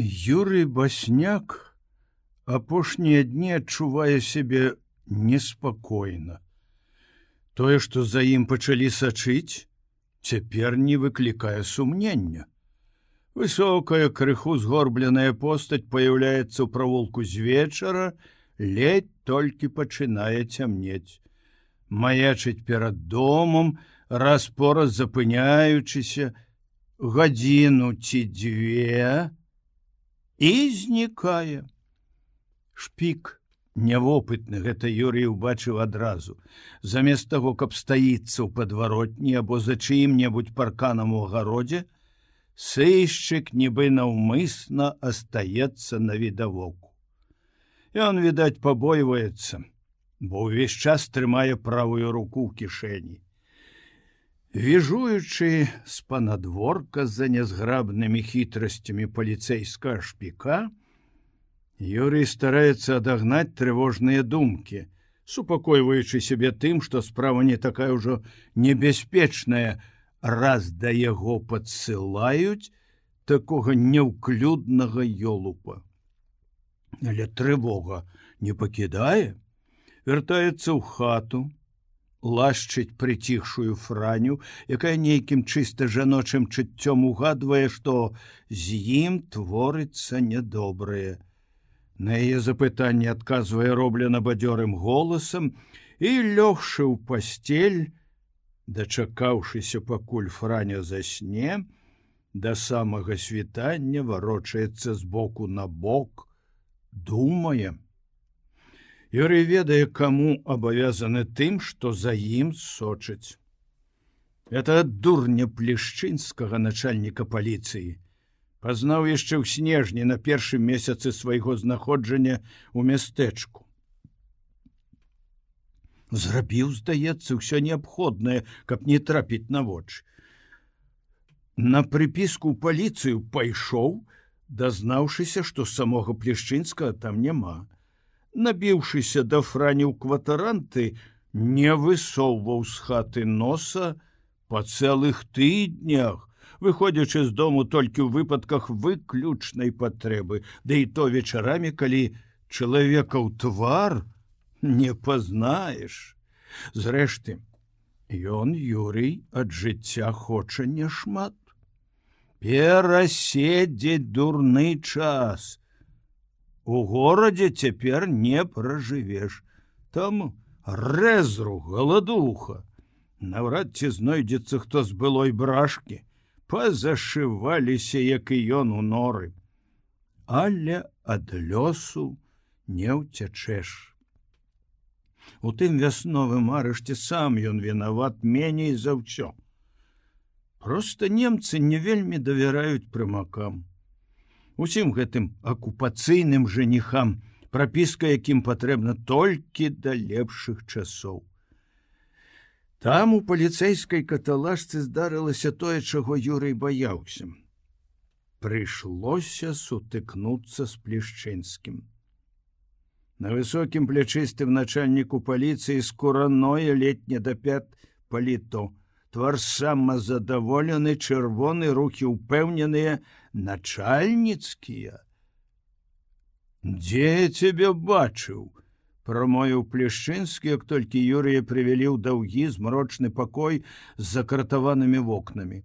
Юрый басняк апошнія дні адчувае сябе неспакойна. Тое, што за ім пачалі сачыць, цяпер не выклікае сумнення. Высокая крыху згорбленая постаць паяўляецца ў правулку з вечара, ледь толькі пачынае цямнець. Маячыць перад домам, раз-пораз запыняючыся, гадзіну ці дзве, і знікае. Шпік нявопытны гэта Юрій убачыў адразу. Замест таго, каб стаіцца ў падваротні або за чыім-небудзь парканам у агародзе, сыйшчык нібы наўмысна астаецца на відавоку. І он, відаць, пабойваецца, бо ўвесь час трымае правую руку ў кішэні. Віжуючы з панадворка за нязграбнымі хітрасцямі паліцэйскага шпіка, Юрый стараецца адагнаць трывожныя думкі, супакойваючы сябе тым, што справа не такая ўжо небяспечная, раз да яго падсылаюць такога няўклюднага ёлупа. Але трывога не пакідае, вяртаецца ў хату, лашчыць прыціхшую франю, якая нейкім чыста жаночым чыццём угадвае, што з ім творыцца нядобрае. На яе запытанне адказвае роблена бадзёрым голасам і лёгшы ў пасцель, дачакаўшыся пакуль франя засне, да самага світання варочаецца з боку на бок, думаем. Юрый ведае, каму абавязаны тым, што за ім сочыць. Это дурня плешчынскага начальніка паліцыі. Пазнаў яшчэ ў снежні на першым месяцы свайго знаходжання ў мястэчку. Зрабіў, здаецца, ўсё неабходнае, каб не трапіць на вочы. На прыпіску ў паліцыю пайшоў, дазнаўшыся, што самога плешчынскага там няма набіўшыся да франіў кватаранты, не высоўваў з хаты носа па цэлых тыднях, выходзячы з дому толькі ў выпадках выключнай патрэбы, Ды і то вечарамі, калі чалавека ў твар не пазнаеш. Зрэшты, ён Юрый ад жыцця хоча няшмат. Пераседзець дурны час, У горадзе цяпер не пражывеш. Там рэзру галадуха. Наўрад ці знойдзецца хто з былой брашкі, пазашываліся, як і ён у норы. Але ад лёсу не ўцячэш. У тым вясновым арышце сам ён вінават меней за ўсё. Проста немцы не вельмі давяраюць прымакам усім гэтым акупацыйным жаніхам, прапіска якім патрэбна толькі да лепшых часоў. Там у паліцэйскай каталажцы здарылася тое, чаго Юрый баяўся. Прыйшлося сутыкнуцца з плешчынскім. На высокім плячыстым начальніку паліцыі скураное летне да пят паліто твар самазадаволены чырвоны рухі ўпэўненыя начальніцкія. Дзе цябе бачыў? Прамою плешчынскі як толькі юрыя прывялі ў даўгі змрочны пакой з закратаванымі вокнамі.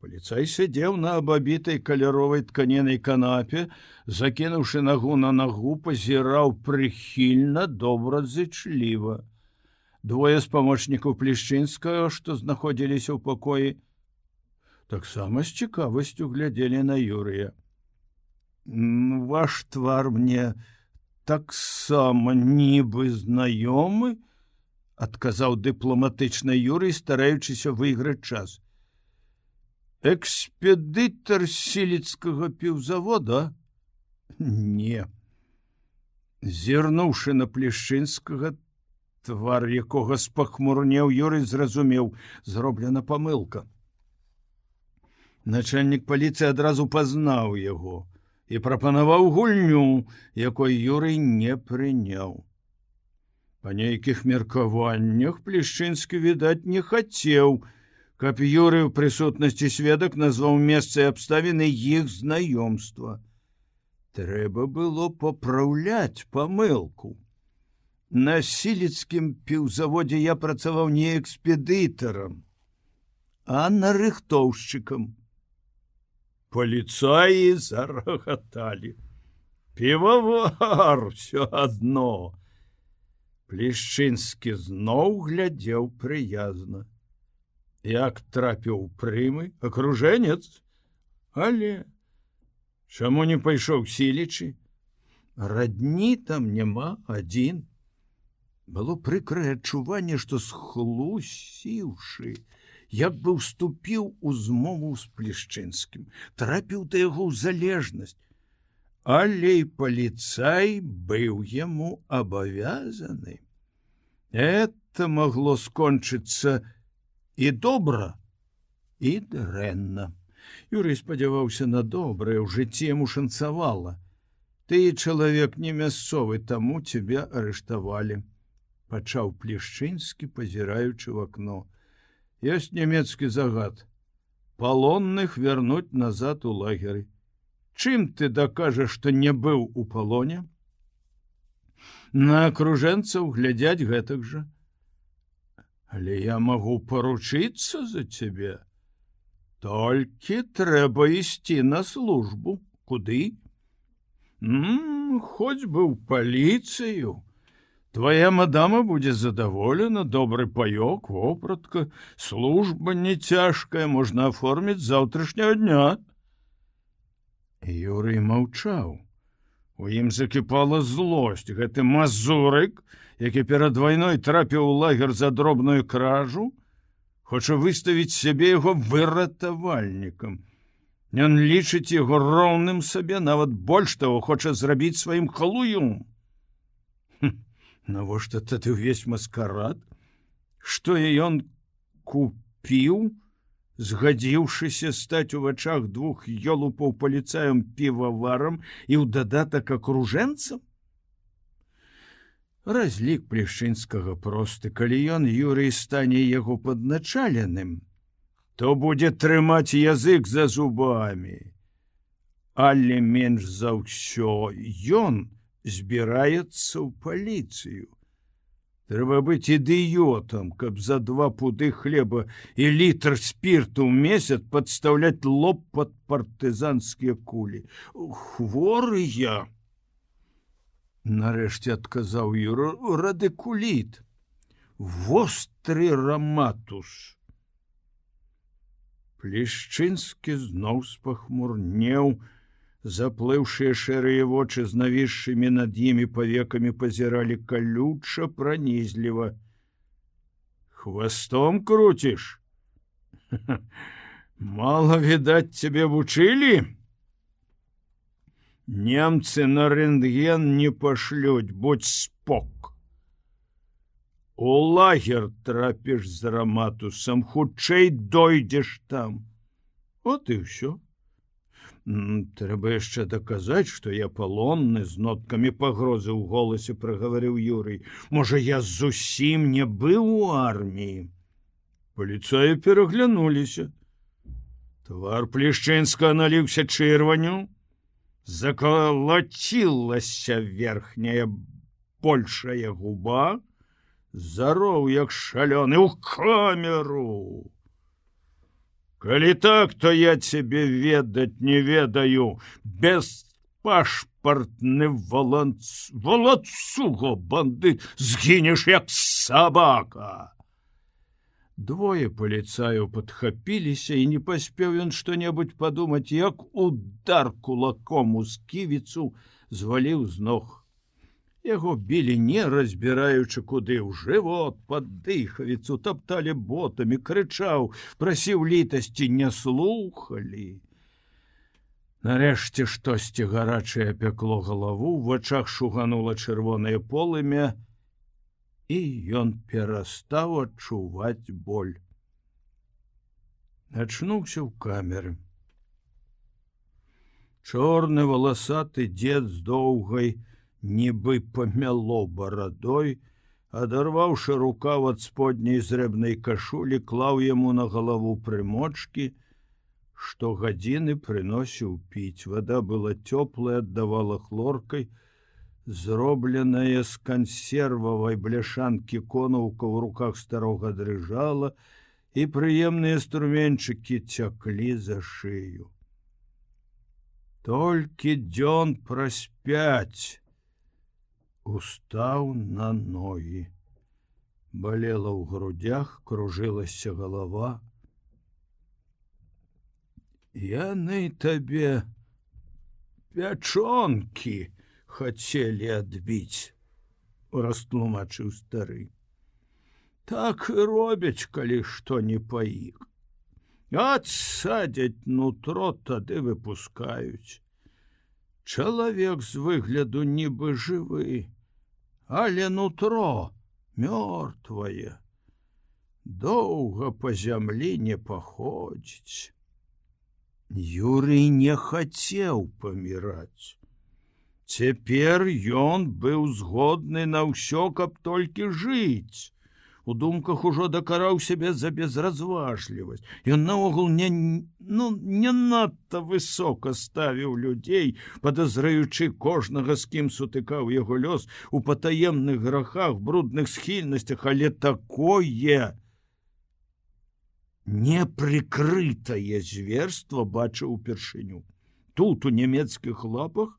Паліцай сядзеў на абабітай каляровай тканенай канапе закінуўшы нагу на нагу пазіраў прыхільна добра зычліва двое з памочнікаў плешчынскага што знаходзіліся ў пакоі таксама з цікавасцю глядзелі на юрыя ваш твар мне таксама нібы знаёмы адказаў дыпламатычна юрый стараючыся выйграць час. Экспедытар сіліцкага піўзавода не зірнуўшы на плешчынскага твар якога спахмурнеў Юрый зразумеў зроблена памылка. Начальнік паліцыі адразу пазнаў яго і прапанаваў гульню, якой Юрый не прыняў. Па нейкіх меркаваннях плешчынскі відаць не хацеў, каб Юрый у прысутнасці сведак назваў месца абставіны іх знаёмства. трэба было папраўляць памылку на сіліцкім піўзаводзе я працаваў не экспедытарам а нарыхтоўшчыкам паліцаі зарагаталі. Півавар все адно. Плешчынскі зноў глядзеў прыязна. Як трапіў прымы акружэнец. Але чаму не пайшоў сілічы? Радні там няма адзін было прыкрае адчуванне што схлусіўшы як бы уступіў у змову з плешчынскім трапіў да яго ў залежнасць. Але і паліцай быў яму абавязаны. Это магло скончыцца і добра і дрэнна. Юрый спадзяваўся на добрае ў жыцці яму шанцавала. Ты чалавек не мясцовы таму цябе арыштавалі пачаў плешчынскі пазіраючы в акно ёсць нямецкі загад палонных вярнуць назад у лагеры Чым ты дакажаш, што не быў у палоне? На акружэнцаў глядзяць гэтак жа. Але я магу паручыцца за цябе. Толькі трэба ісці на службу, куды? Хоць бы ў паліцыю. Твая мадама будзе задаволена, добры паёк, вопратка, служба не цяжкая, можна аформіць заўтрашняго дня. Юрый маўчаў. У ім закіпала злосць гэты мазурык, які перад вайной трапіў у лагер за дробную кражу, хоча выставіць сябе яго выратавальнікам. Ён лічыць яго роўным сабе, нават больш таго хоча зрабіць сваім халуюм. Навошта тады ўвесь маскарад, што ён купіў, згадзіўшыся стаць у вачах двух ёлупаў паліцаем піваварам і ў дадатак акружэнцам разлік плешчынскага просты калі ён юрый стане яго падначаленым то будзе трымаць язык за зубамі але менш за ўсё. Ён збіраецца ў паліцыю Трэба быць ідыётам, каб за два пуды хлеба і літр спірту ў месяц падстаўляць лоб пад партызанскія кулі. Хворыя! Нарэшце адказаў Юра радыкуліт. Востры раматус. Плешчынскі зноў спахмурнеў, заплыўшыя шэрыя вочы з навісшымі над імі павекамі пазіралі калюча пранізліва хвастом круціш мало відаць цябе вучылі немцы на рентген не пашлюць будь спок у лагер трапіш з раматусам хутчэй дойдзеш там от і ўсё трэба яшчэ даказаць што я палонны з ноткамі пагрозы ў голасе прагаварыў юрый можа я зусім не быў у арміі паліцаі пераглянуліся твар плешчынска наліўся чырваню закалацілася верхняя большая губа. Зароў як шалёны ў камеру Калі так, то я цябе ведаць не ведаю без пашпартны воланц волацуго банды згінеш як сабака. Двое паліцаяў падхапіліся і не паспеў ён што-небудзь падумаць, як удар кулаком у сківіцу зваліў з ног яго білі не разбіраючы куды ў жывот под дыхавіцу тапталі ботамі крычаў прасіў літасці не слухали нарэшце штосьці гарачае пякло галаву в вачах шуганула чырвонае полымя і ён перастаў адчуваць боль. Ачнуўся ў камеры. Чорны валасаты дзед з доўгай нібы памяло барадой, адарваўшы рукав ад сподняй зрэбнай кашулі, клаў яму на галаву прымочки, што гадзіны прыносіў піць. Вада была цёплая, аддавала хлоркай, зробленая з кансервавай бляшанкі конаўка ў руках старога дрыжала, і прыемныя струменчыкі цяклі за шыю. Толькі дзён праз пяць устаў на ногі. Балела ў грудях, кружылася галава, яны табе пячонкі хацелі адбіць растлумачыў стары. Так і робяць калі што не па іх. Адсадзяць нутро тады выпускаюць. Чалавек з выгляду нібы жывы але нутро мёртвае доўга па зямлі не паходзіць Юрый не хацеў паміраць. Цяпер ён быў згодны на ўсё, каб толькі жыць. У думках ужо дакараў сябе за безразважлівасць. Ён наогул не, ну, не надта высока ставіў людзей, падазраючы кожнага, з кім сутыкаў яго лёс у патаемных грахах, брудных схільнасцях, але такое, непрыкрытае зверство бачыў упершыню тут у нямецкіх лапах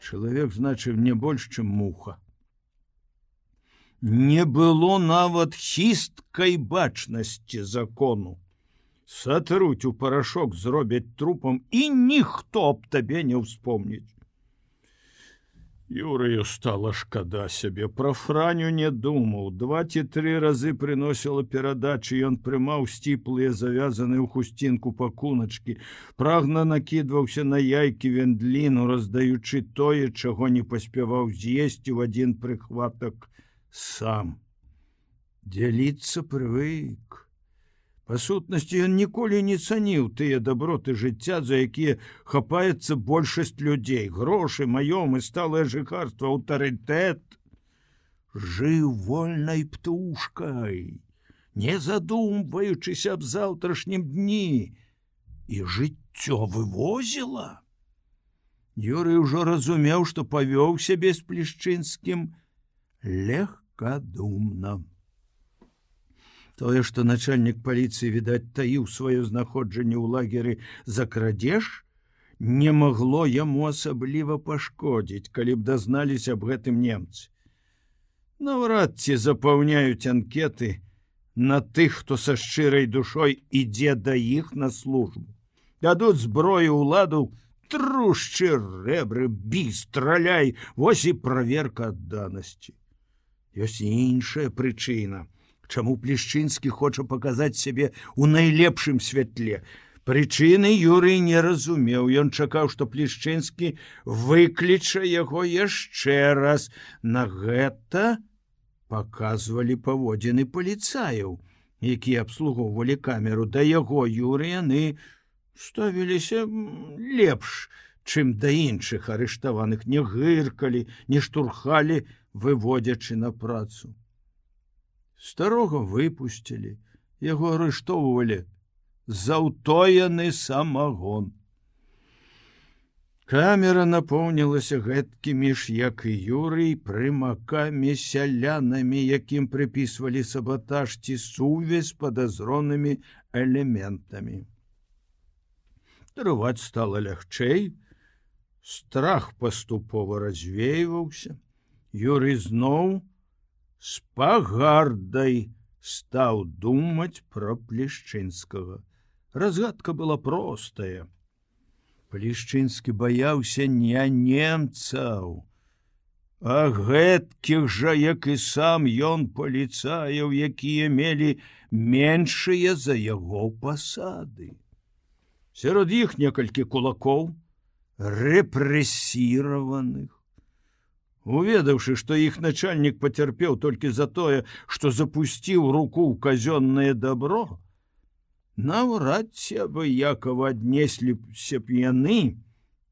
чалавек значыў не больш чым муха не было нават хісткай бачнасці закону. Сатруць у парашок зробяць трупам і ніхто б табе не ўспомніць. Юрыю стала шкада сябе. Пра франю не думаў. Два ці тры разы прыносіла перадачы ён прымаў сціплыя завязаны ў хусцінку пакуначкі прагна накідваўся на яйкі вендліну раздаючы тое чаго не паспяваў з'есці ў адзін прыхватак сам. Дзяліцца прывык Па сутнасці ён ніколі не цаніў тыя даброты жыцця, за якія хапаецца большасць людзей, грошы, маёмы, сталае жыхарства, аўтарытэт. Жыў вольнай птушкай, не задумваючыся аб заўтрашнім дні і жыццё вывозіла. Юрый ужо разумеў, што павёў сябе з плешчынскім легкадумна. Тое, што начальнік паліцыі відаць таіў сваё знаходжанне ў лагеры за крадзеж, не магло яму асабліва пашкодзіць, калі б дазналіся аб гэтым немцы. Наўрад ці запаўняюць анкеты на тых, хто са шчырай душой ідзе да іх на службу. Дадуць зброю ўладу, трушчы рэбры, бі, страляй, вось і праверка адданасці. Ёсць іншая прычына чаму плешчынскі хоча паказаць сябе у найлепшым святле. Прычыны Юрый не разумеў, Ён чакаў, што плешчынскі выкліча яго яшчэ раз. На гэта паказвалі паводзіны паліцаяў, якія абслугоўвалі камеру да яго юры яны ставіліся лепш, чым да іншых арыштаваных не гыркалі, не штурхалі, выводзячы на працу. Старога выпусцілі яго арыштоўвалі заўтояны самагон. Камера напоўнілася гэткімі ж як і юрый прымакамі сялянамі якім прыпісвалі сабатаж ці сувязь падазронымі элементамі. Трываць стала лягчэй страх паступова развейваўся юрый зноў с пагардай стаў думаць пра плешчынскага. Разгадка была простая. Плешчынскі баяўся не немцаў, А гэткіх жа, як і сам ён паліцаяў, якія мелі меншыя за яго пасады. Сярод іх некалькі кулакоў, рэпрэсіраваных, Уведаўшы, што іх начальнік пацярпеў толькі за тое, што запусціў руку ў казённае добро, наўрад ці бы якова аднесліся б яны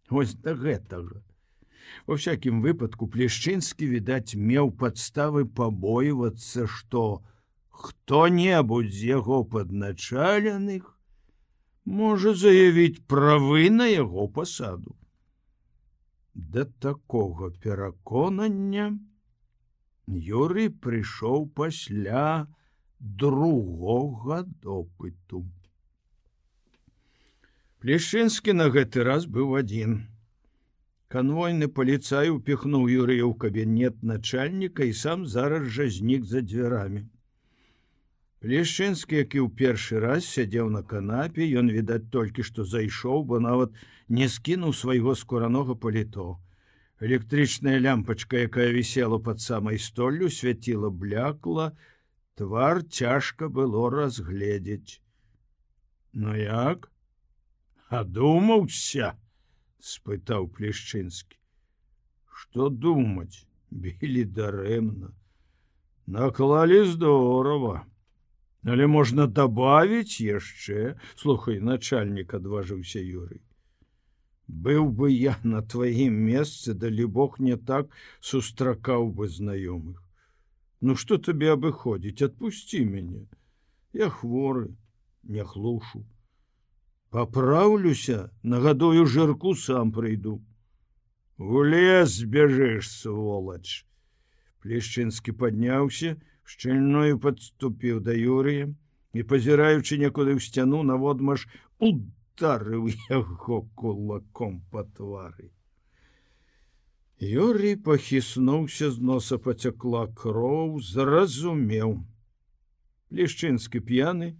ось да гэтага. Во всякім выпадку плешчынскі відаць меў падставы пабойвацца, што хто-небудзь з яго падначаленых можа заявіць правы на яго пасаду. Да такога пераконання Юрый прыйшоў пасля другога допыту. Плешчынскі на гэты раз быў адзін. Канвойны паліцай упіхнуў Юрыя ў кабінет начальніка і сам зараз жа знік за дзвярамі. Плешчынскі, які ў першы раз сядзеў на канапе, ён відаць толькі што зайшоў, бо нават не скінуў свайго скуранога паліто. Электрычная лямпачка, якая вісела пад самай столлю, свяціла блякла, твар цяжка было разгледзець. Ну як? Адумаўся, спытаў плешчынскі. Што думаць, білі дарэмна. Наклалі здорова. Але можна добавить яшчэ, слухай, начальнік адважыўся Юрый. Быў бы я на тваім месцы, далі Бог не так сустракаў бы знаёмых. Ну что табе абыходзіць, отпусти мяне. Я хворы, не хлушу поправлюся нагадую жырку сам прыйду у лес бяжэш сволач плешчынскі падняўся шчыльною подступіў да юрыя і пазіраючы некуды ў сцяну наводмаш ударыў яго кулаком по твары Юрый пахіснуўся з носа пацякла кроў зразумеў лешчынскі п'яны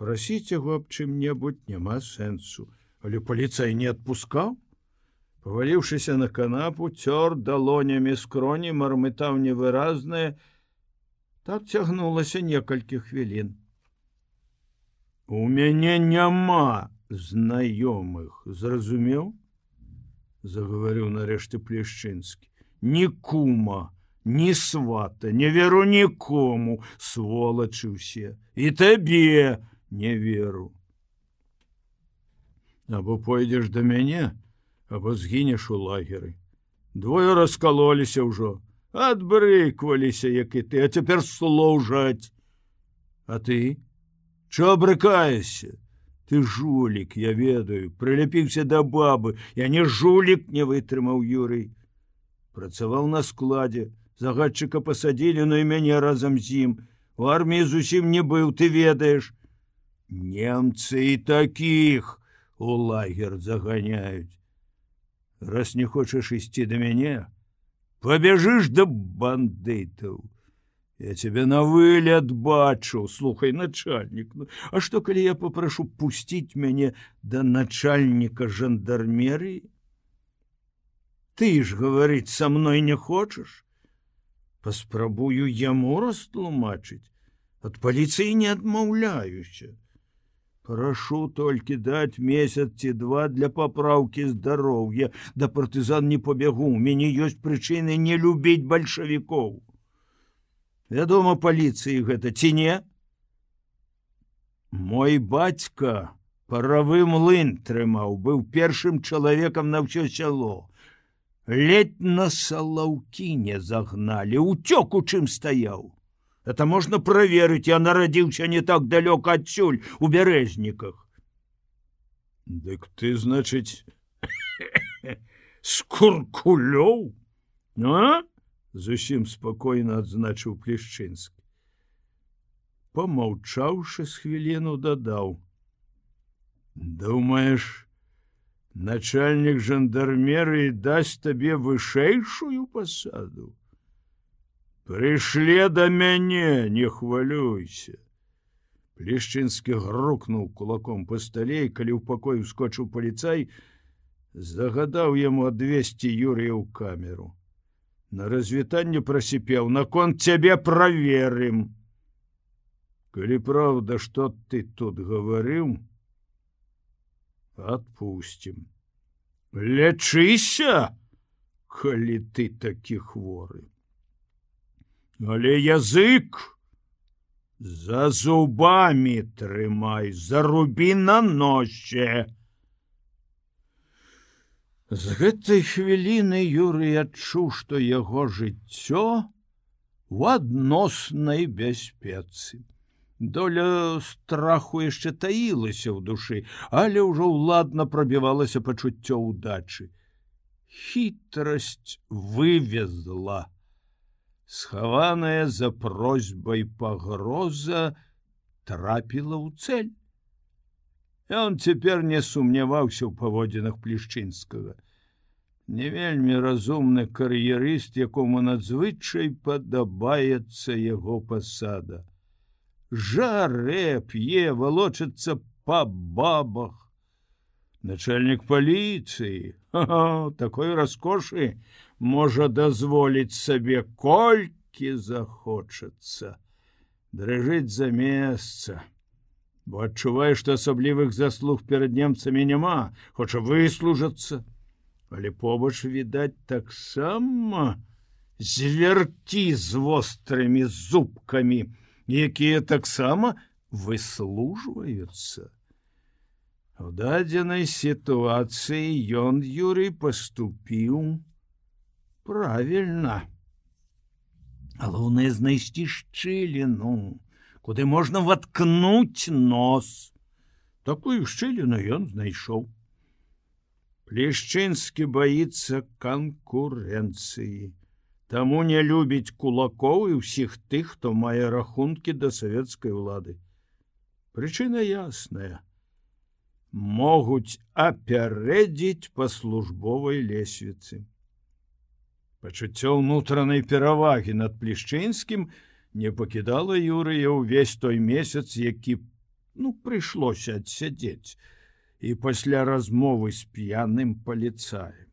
прасіць яго аб чым-небудзь няма сэнсу, але паліцай не адпускаў. Паваліўшыся на канапу, цёр далонямі скроні мармытаў невыразнае, так цягнулася некалькі хвілін. У мяне няма знаёмых, зразумеў, загаварыў нарэшты плешчынскі, ні кума, ні свата, не веру нікому, сволачы ўсе і табе, не веру. Або пойдзеш да мяне, або згінеш у лагеры. Двое раскалоліся ўжо, адбрыкваліся, як і ты, а цяпер служаць. А ты Чо абрыкаешся? Ты жулік, я ведаю, прыляпіўся да бабы, я не жулік не вытрымаў Юрый. Працаваў на складзе, загадчыка пасадзілі, но і мяне разам з ім. У арміі зусім не быў, ты ведаеш, немцы і таких у лагер заганяюць раз не хочаш ісці да мяне побяжыш да бандытаў я тебе на выгляд бачу. Слухай начальнік ну, А что калі я попрошу пусціць мяне да начальніка жандармерыі ты ж гаварыць со мной не хочаш паспрабую яму растлумачыць ад паліцыі не адмаўляюся Прашу толькі даць месяц ці два для папраўкі здароўя, да партызан не пабягу, у мяне ёсць прычыны не любіць бальшавікоў. Вядома, паліцыі гэта ці не? Мой бацька паравы млын трымаў, быў першым чалавекам на ўсё сяло. Ледь на салаўкі не загналі, уцёк у чым стаяў это можно проверить я народился не так далёк адсюль у бярэзніках дык ты значыць скуркулёў а? Зусім спокойно адзначыў плешчынскі помаўчаўшы з хвіліну дадаў думаешь начальнік жандармеры дасць табе вышэйшую пасаду прыйшле да мяне не хвалюйся. Плешчынскі грукнуў кулаком па стале калі ў пакой ускочыў паліцай загадаў яму адвесці юрыя ў камеру. На развітанне прасіпеў наконт цябе праверым калі праўда что ты тут гаварыў отпустим. Лечыся калі ты такі хворы але язык за зубами трымай зарубі на носе з гэтай хвіліны юрый адчуў што яго жыццё у адноснай бяспецы Доля страху яшчэ таілася ў душы, але ўжо ўладна прабівалася пачуццё ўдачы. Хітрасць вывезла. Схаваная за просьбай пагроза трапіла ў цель. Он цяпер не сумняваўся ў паводзінах плешчынскага. Не вельмі разумны кар'ерыст, якому надзвычай падабаецца яго пасада жаре п'е волочыцца па бабах начальнік паліцыі такой раскошы можа дазволіць сабе колькі захочацца. Дрыжыць за месца. Бо адчуваю што асаблівых заслуг перад немцамі няма хоча выслужацца. Але побач відаць таксама зверці з вострымі зубкамі якія таксама выслужваюцца. У дадзенай сітуацыі ён Юрый паступіў правільна. Галоўнае знайсці шчыліну, куды можна ваткнуць нос. Такую шчыліну ён знайшоў. Плешчынскі баіцца канкурэнцыі. Таму не любіць кулакоў і ўсіх тых, хто мае рахункі да савецкай улады. Прычына ясная. Могуць апярэдзіць па службовай лесвіцы. Пачуццё ўнутранай перавагі над плешчынскім не пакідала Юрыя ўвесь той месяц, які ну прыйшлося адсядзець і пасля размовы з п'яным паліцаем.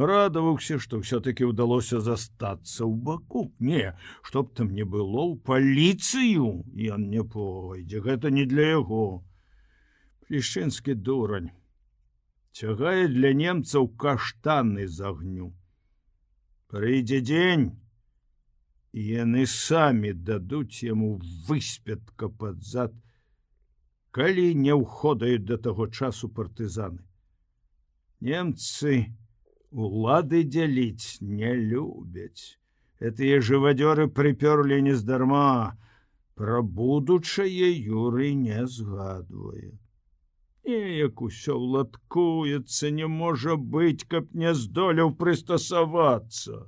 Радаваўся што все-таки ўдалося застацца ў баку. Не чтоб там не было ў паліцыю ён не пойдзе гэта не для яго. Плешчынскі дурань цягае для немцаў каштаны з агню прыйдзе дзень яны самі дадуць яму выспятка под зад калі не ўходаюць да таго часу партызаны немцы не улады дзяліць не любяць. Этыя жывадзёры прыпёрлі нездарма, Пра будучае юры не згадвае. Неяк усё ўладкуецца, не можа быць, каб не здолеў прыстасавацца.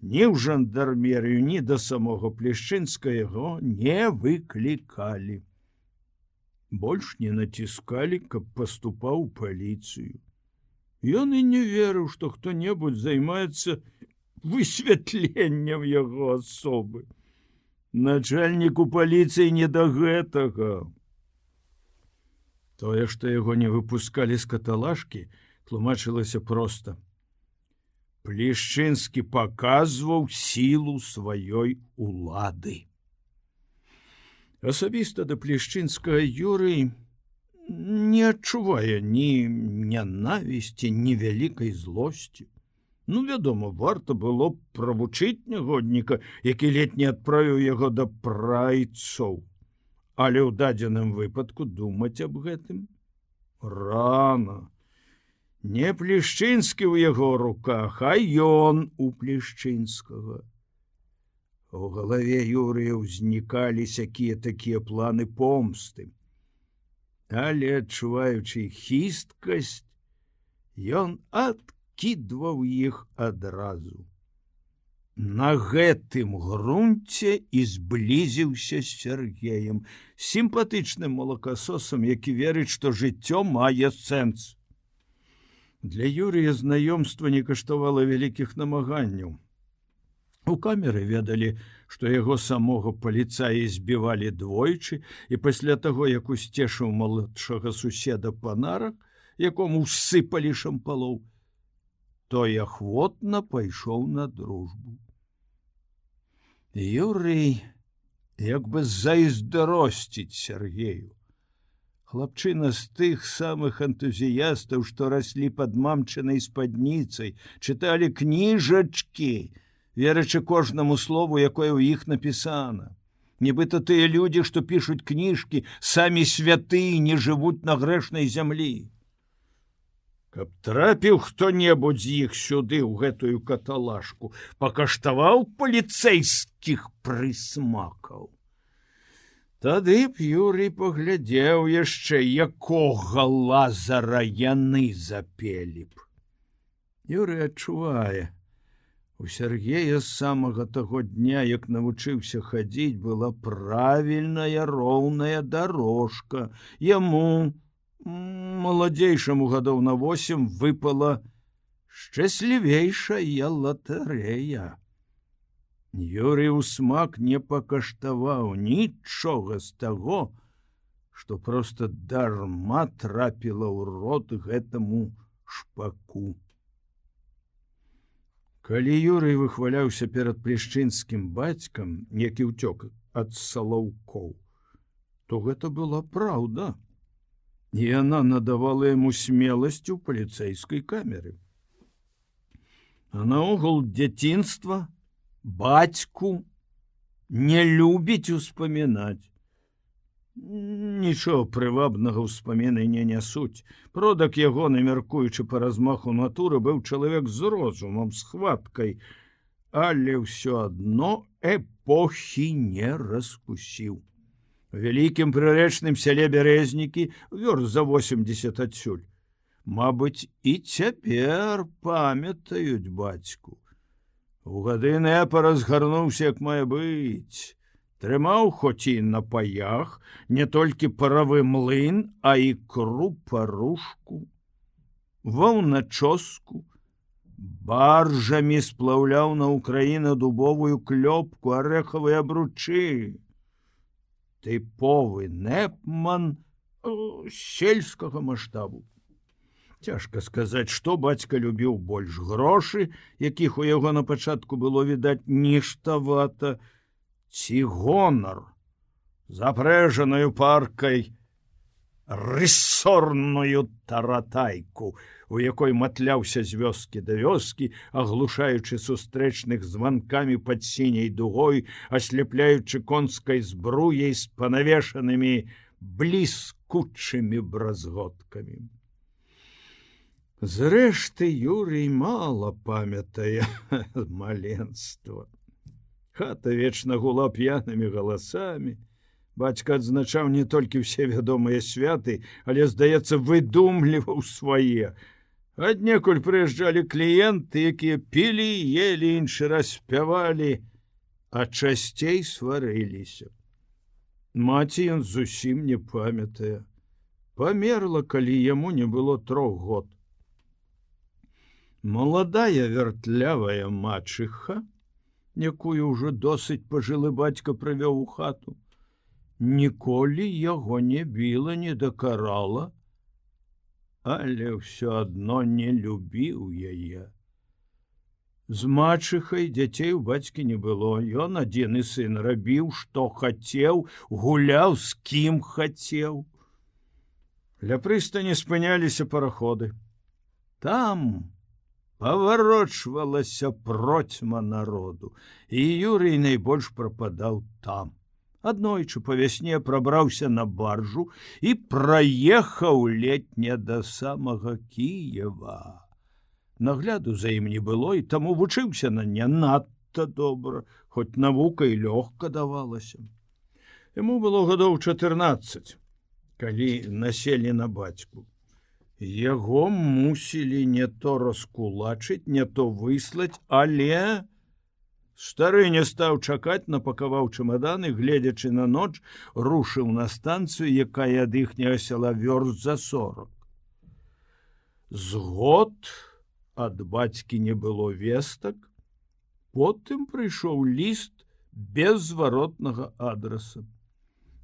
Ні ў жандармерыю, ні да самога плешчынска яго не выклікалі. Больш не націскалі, каб паступаў паліцыю. Ён і не верыў, што хто-небудзь займаецца высвятленнем яго асобы. Начальніку паліцыі не да гэтага. Тое, што яго не выпускалі з каталажкі, тлумачылася проста. Плешчынскі паказваў сілу сваёй улады. Асабіста да плешчынскага юрыі, не адчувае ні нянавісці невялікай злосці. Ну вядома, варта было правучыць нягодніка, які ледь не адправіў яго да прайцоў, але ў дадзеным выпадку думаць аб гэтым рано. Не плешчынскі ў яго руках, а ён у плешчынскага. У галаве Юрыя ўзнікалі сякія такія планы помстым але адчуваючы хісткасць ён адкідваў іх адразу на гэтым грунце і зблізіўся з сергеем сімпатычным малакасосам які верыць што жыццё мае сэнс. Для юрыя знаёмства не каштавала вялікіх намаганняў. У камеры ведалі што яго самога паліцаі збівалі двойчы і пасля таго як усцешыў малодшага суседа панарак якому сыпалі шампалоў той ахвотна пайшоў на дружбу Юрый як бы зайздаросціць Сергею хлапчына з тых самых энтузіястаў што раслі пад мамчынай спадніцай чыталі кніжачкі верачы кожнаму слову, якое ў іх напісана. Нібыта тыя людзі, што пішуць кніжкі, самі святы не жывуць на грэшнай зямлі. Каб трапіў хто-небудзь з іх сюды ў гэтую каталажку, пакаштаваў паліцэйскіх прысмакаў. Тады б Юрый паглядзеў яшчэ, якога лазара яны запелі б. Юрый адчувае. У Сергея з самага таго дня, як навучыўся хадзіць, была правільная роўная дорожка. Яму маладзейшаму гадоў на 8 выпала шчаслівейшая латарэя. Юрый у смак не пакаштаваў нічога з таго, што просто дарма трапіла ў рот гэтаму шпаку. Калі Юрый выхваляўся перад плешчынскім бацькам, які ўцёк ад салаўкоў, то гэта была праўда. І яна надавала яму смеласцю паліцэйскай камеры. А наогул дзяцінства, бацьку не любіць успамінаць. Нічого прывабнага ўспаміны не нясуць. Продак яго, намяркуючы па размаху натуры, быў чалавек з розумам з хваткай, але ўсё адно эпохі не раскусіў. Вялікім прырэчным сяле бярэзнікі вёр за 80 адсюль. Мабыць, і цяпер памятаюць бацьку. У гадыны эпа разгарнуўся, як мае быць. Трымаў хоць і на паях не толькі паравы млын, а і кру парушку, ваўначоску, баржамі сплаўляў на ўкраіну дубовую клёпку, арэхавыя абручы. Тыповы непман сельскага маштабу. Цяжка сказаць, што бацька любіў больш грошы, якіх у яго на пачатку было відаць ніштавата, ці гонар, запрэжаную паркай рысорную таратайку, у якой матляўся з вёскі да вёскі, аглушаючы сустрэчных званкамі пад сіняй дугой, аслепляючы конскай збруяй з панавешанымі бліскучымі бразготкамі. Зрэшты Юрый мало памятае маленства. Хата вечна гула п'янымі галасамі. Бацька адзначаў не толькі ўсе вядомыя святы, але, здаецца, выдумліваў свае. Аднекуль прыязджалі кліенты, якія пілі, ели іншы раз спявалі, а часцей сварыліся. Маці ён зусім не памятае. Памерла, калі яму не было трох год маладая вяртлявая мачыха, якую ўжо досыць пажылы бацька прывёў у хату, ніколі яго не біла, не дакарала, але ўсё адно не любіў яе. З мачыхай дзяцей у бацькі не было, Ён адзіны сын рабіў, што хацеў, гуляў з кім хацеў. Ля прыстані спыняліся параходы. Там, паварочвалася процьма народу і юрый найбольш прападаў там аднойчы па вясне прабраўся на баржу і праехаў летне да самага кіева нагляду за ім не было і таму вучыўся на не надта добра хоць навука і лёгка давалася. Ему было гадоў 14 калі населі на бацьку. Яго мусілі не то раскулачыць, не то выслаць, але стары не стаў чакаць, напакаваў чамаданы, гледзячы на ноч, рушыў на станцыю, якая ад іхняга села вёрст за сорок. Згод ад бацькі не было вестак, потым прыйшоў ліст без зваротнага адраса.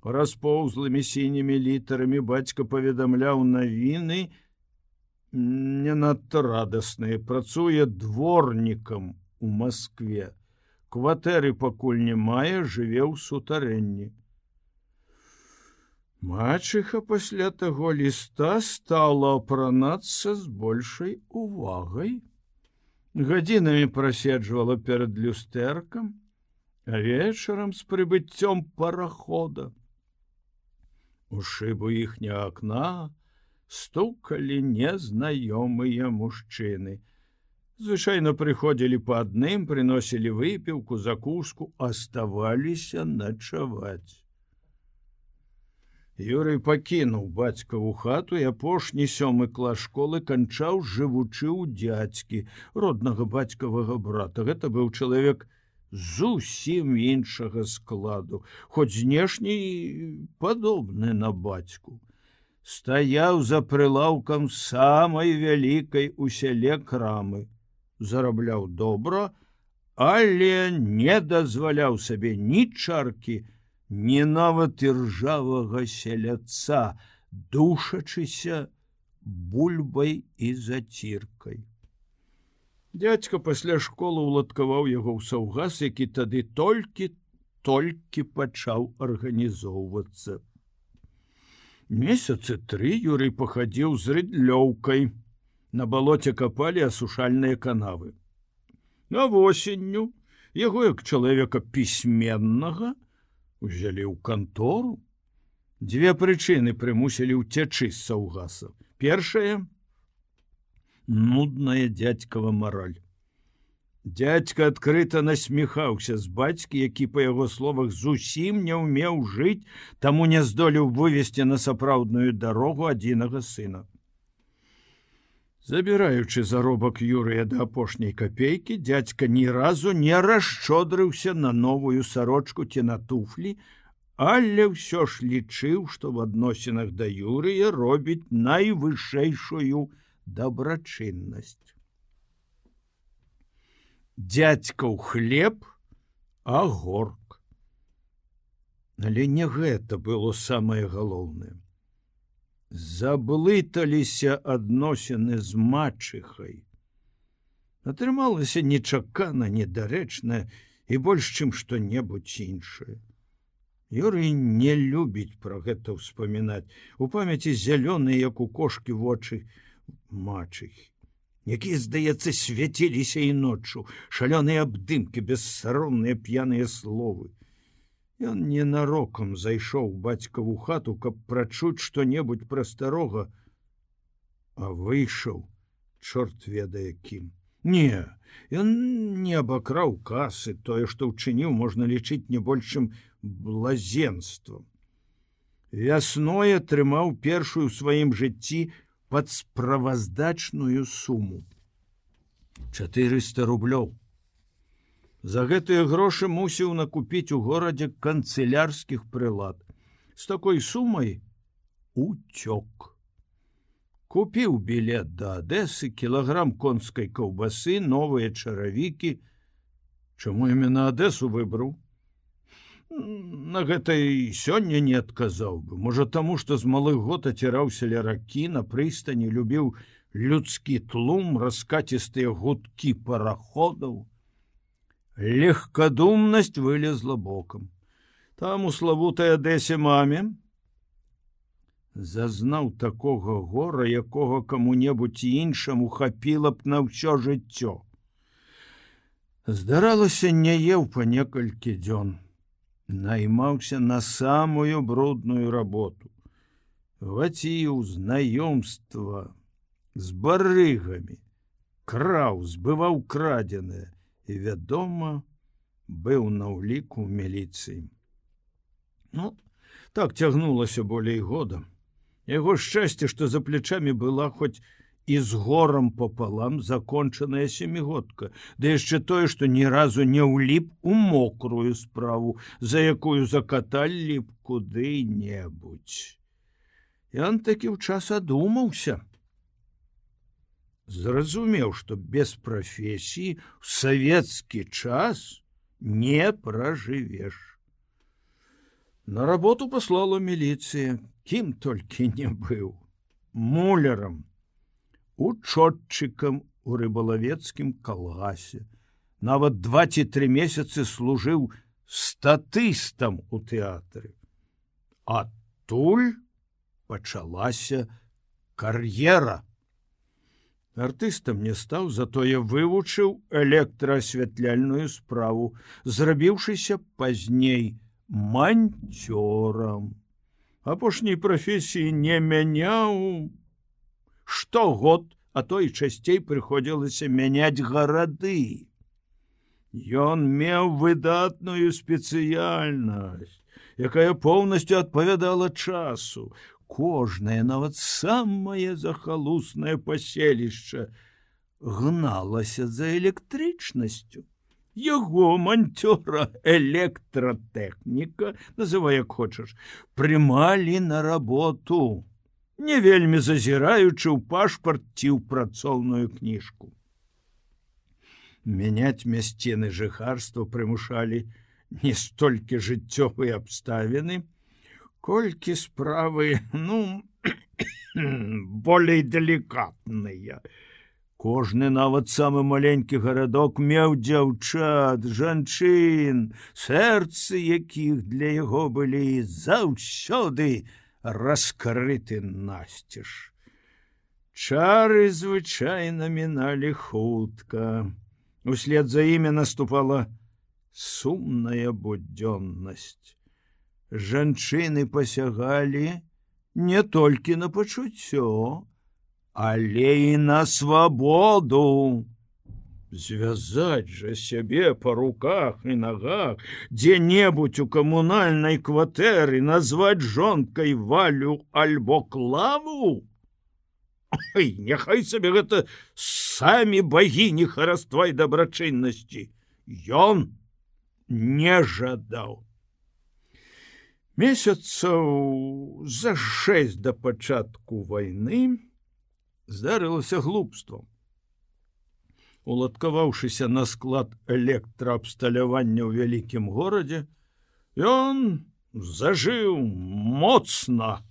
Распоўзлымі сінімі літарамі бацька паведамляў навіны, не надта радасныя працуе дворнікам у Москве кватэры пакуль не мае жыве ў сутарэнні. Мачыха пасля таго ліста стала апранацца з большай увагай. Гадзінамі праседжвала перад люстэркам а вечарам з прыбыццём парахода. У шыбу іхня акна стукалі незнаёмыя мужчыны. Звычайно прыходзілі па адным, прыносілі выпіўку, закуску, аставаліся начаваць. Юрый пакінуў бацькаву хату і апошні сёмы клас школы канчаў жывучы ў дзядзькі роднага бацькавага брата. Гэта быў чалавек зусім іншага складу, хоць знешні падобны на бацьку. Стаяў за прылаўкам самай вялікай у сяле крамы, зарабляў добра, але не дазваляў сабе ні чаркі, не нават іржавага селяца, душачыся бульбай і заціркай. Дядька пасля школы уладкаваў яго ў саўгас, які тады толькі толькі пачаў арганізоўвацца. Месяцы тры Юрый пахадзіў з рыдлёўкай. На балоце капалі асушальныя канавы. На восенню яго як чалавека пісьменнага, узялі ў кантору. Дзве прычыны прымусілі ўцячы з саўгаса. Першая нудная дядзькава мараль. Дядька адкрыта насміхаўся з бацькі, які па яго словах зусім не ўмеў жыць, таму не здолеў вывесці на сапраўдную дарогу адзінага сына. Забіраючы заробак Юрыя да апошняй капейкі, дядзька ні разу не расшчодрыўся на новую сарочку ці на туфлі, але ўсё ж лічыў, што в адносінах да Юрыя робіць найвышэйшую дабрачыннасць. Дядзька ў хлеб, а горк. Але не гэта было самае галоўнае заблыталіся адносіны з матчыхай. Атрымалася нечакана недарэчна і больш чым што-небудзь іншае. Юрый не любіць пра гэта ўспамінаць у памяці зялёныя, як у кошкі вочы матчыхі, якія, здаецца, свяціліся і ноччу, шалёныя абдымкі, бессаронныя п'яныя словы. Ён ненарокам зайшоў бацькаву хату, каб прачуць што-небудзь пра старога, а выйшаў чорт ведае кім. Не, ён не абакраў касы, тое, што ўчыніў, можна лічыць не большым блазенствам. Вясной атрымаў першую сваім жыцці пад справаздачную суму. 400 рублёў. За гэтыя грошы мусіў накупіць у горадзе канцелярскіх прылад. З такой сумай уцёк. Купіў білет да Адэсы, кілаграм конскай каўбасы, новыя чаравікі. Чаму именно Адэсу выбраў? На гэтай сёння не адказаў бы. Можа таму, што з малых год аціраўся ля ракі на прыстані любіў людскі тлум, раскацістыя гудкі параходаў легкадумнасць вылезла бокам. Там у славутай адэсе маме зазнаў такога гора, якога каму-небудзь іншаму хапіла б на ўсё жыццё. Здаралася, не еў па некалькі дзён, наймаўся на самую брудную работу. Ваціў знаёмства з барыгамі, краў, збываў крадзеныя, і вядома быў на ўліку міліцыі. Ну так цягнулася болей года. Яго шчасце што за плечамі была хоць і з горам пополам закончаная семігодка ды яшчэ тое што ні разу не ўліп у мокрую справу за якую закаталі б куды-небудзь. Ён такі ў час адумаўся зразумеў, што без прафесіі в савецкі час не пражывеш. На работу паслала міліцыя, кім толькі не быў мулярам, учотчыкам у рыбалавецкім калгасе. Нават два ці тры месяцы служыў статыстам у тэатры. Адтуль пачалася кар'ера артыстам не стаў затое вывучыў электраасвятляльную справу зрабіўшыся пазней манцёрам апошняй прафесіі не мяняў. Штогод а то і часцей прыходзілася мяняць гарады. Ён меў выдатную спецыяльнасць якая поўнасцю адпавядала часу. Кожнае нават самае захалуснае паселішча гналася за электрычнасцю. Яго манцёра электратэхніка, называй як хочаш, прымалі на работу, не вельмі зазіраючы ў пашпарт ці ў працоўную кніжку. Мяняць мясціны жыхарства прымушалі не столькі жыццёвыя абставіны, колькі справы ну болей далікатныя. Кожны нават самы маленькі гарадок меў дзяўчат, жанчын, сэрцы якіх для яго былі заўсёды раскрыты насцеж. Чары звычайна міналі хутка. Услед за імі наступала сумная будзённасць. Жанчыны пасягалі не толькі на пачуццё, але і на свабоду. Звязаць жа сябе по руках і ногах дзе-небудзь у камунальнай кватэры назваць жонкай валю альбо клаву? Ой, няхай сабе гэта самі багіні хараства і дабрачыннасці. Ён не жадаў месяцаў за шесть да пачатку войны здарылася глупством. Уладкаваўшыся на склад электраабсталявання ў вялікім горадзе, ён зажыў моцна.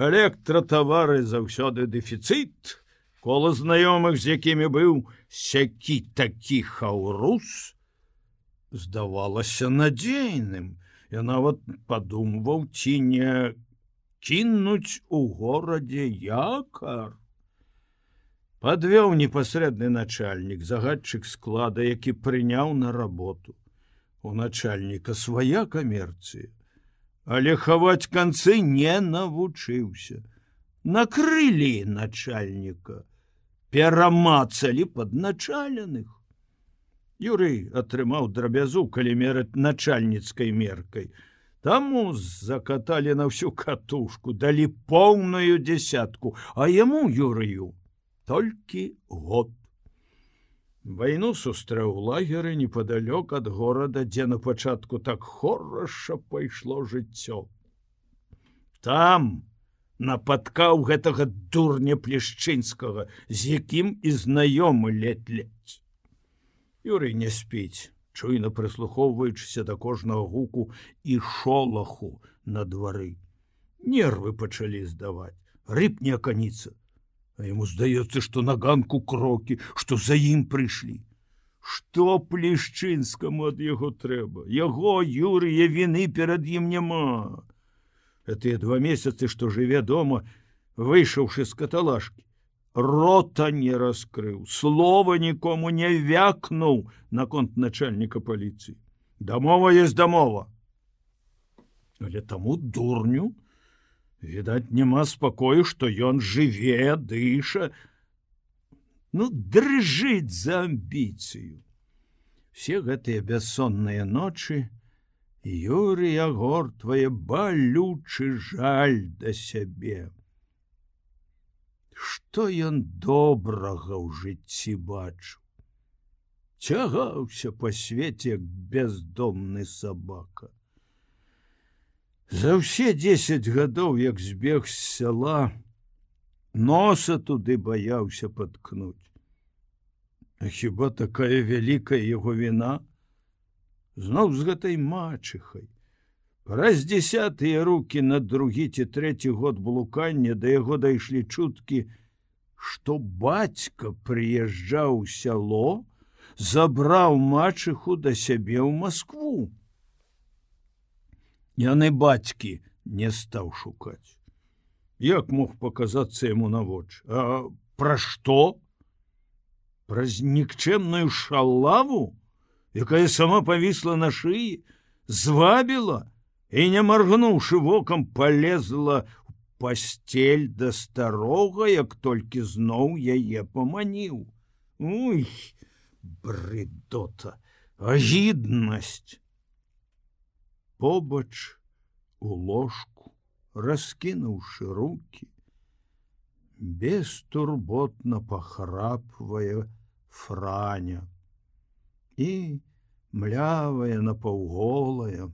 Электратавары заўсёды дэфіцыт, кола знаёмых, з якімі быў сякі такі хаўрус, здавалася надзейным. Я нават падумваў ці не кінуць у горадзе якар подвёў непасрэдны начальнік загадчык склада які прыняў на работу. У начальніка свая камерцыя але хаваць канцы не навучыўся накрылі начальніка перамацалі падначаленых Юрый атрымаў драбязу калі мераць начальніцкай меркай таму закаталі на всю катушку далі поўную десятку а яму юрыю толькі год. Вайну сустрэў лагеры непадалёк ад горада, дзе на пачатку так хораша пайшло жыццё. Там нападкаў гэтага дурня плешчынскага, з якім і знаёмы ледь-ледь. Юрый не спіць, чуйна прыслухоўваючыся да кожнага гуку і шолаху на двары. Нервы пачалі здаваць, рыб не аканіца, а ему здаецца что на ганку крокі что за ім прыйшлі. Что плешчынскому ад яго трэба? Яго юрыя вины перад ім няма. Гэтыя два месяцы что жыве дома выйшаўшы з каталажки рота не раскрыў слова нікому не вякнуў наконт начальніка паліцыі дамова есть дамова але таму дурню. Відаць няма спакою што ён жыве дыша ну дрыжыць за амбіцыю все гэтыя бяссонныя ночы. Юрыя гортвае балючы жаль да сябе што ён добрага ў жыцці бачу цягаўся па свеце як бездомны сабака За ўсе 10 гадоў, як збег з сяла, носа туды баяўся паткнуць. А хіба такая вялікая яго віна зноў з гэтай мачыхай. Праз десятыя руки на другі ці трэці год блукання да яго дайшлі чуткі, што бацька прыязджаў сяло, забраў мачыху да сябе ў Маскву. Яны бацькі не стаў шукаць. Як мог показацца яму на воч пра што? Праз нікчэмную шалаву якая сама павісла на шыі звабіла і не маргнуўшы вокам полезла пасцель да старога як толькі зноў яе паманіў Уй брыдота агіднасць побач у ложку, раскінуўшы руки, бестурботна пахрапвае франя і млявая напаўголая.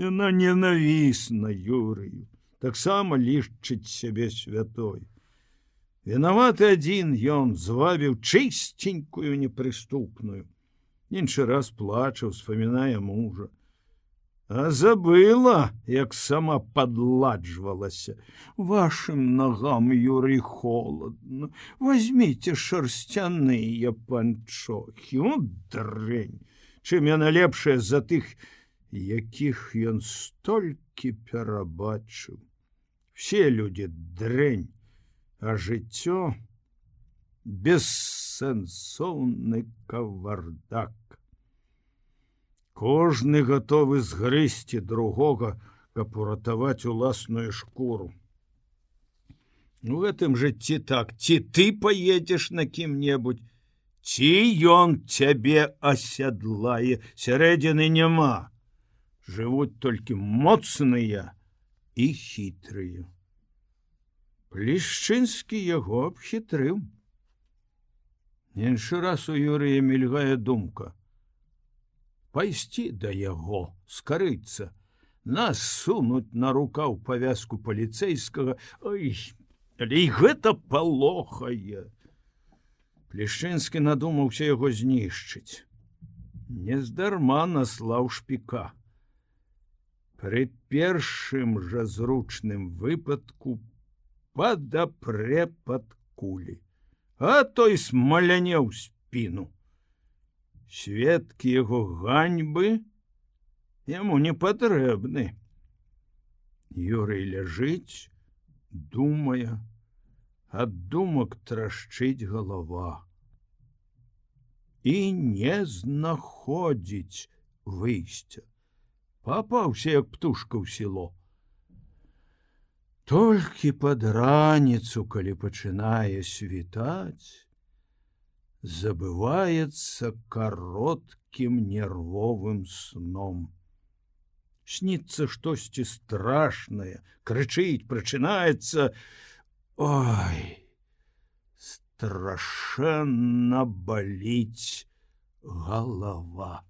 Яна ненавісна Юрыю, таксама лішчыць сябе святой. Вінаваты адзін ён звабіў чысценькую непрыступную. Іншы раз плача, успамінае мужа. А забыла, як сама падладжвалася. Вашым нагам Юрый холодно. Возьмите шарсцяныя панчохі, у дрэнь, Чым яна лепшая за тых, якіх ён столькі перабачыў. Все людзі дрэнь а жыццё бессэнсоўны кавардак. Кожны гатовы згрысці другога, каб уратаваць уласную шкуру. У гэтым жыцці так, ці ты поедзеш на кім-небудзь, ці ён цябе асядлае, сярэдзіны няма. Жывуць толькі моцныя і хітрыя. Плішчынскі яго абхітрыў. Іншы раз у Юрыя мільгае думка. Пайсці да яго, скарыцца, нас сунуць на рукаў павязку паліцэйскага, Ой, але і гэта палохае. Плішчынскі надумаўся яго знішчыць. Нездарма наслаў шпіка. Пры першым жа зручным выпадку падапрэ пад кулі, а той смаляне ў спіну. Светкі яго ганьбы яму не патрэбны. Юрый ляжыць, думае, ад думак трашчыць галава. І не знаходзіць выйсця. Папаўся як птушка ў село. Толькі пад раніцу, калі пачынае світаць, забываецца кароткім нервовым сном. Сніцца штосьці страшнае, крычыць, прачынаецца: Ой, страшэнна баліць голова.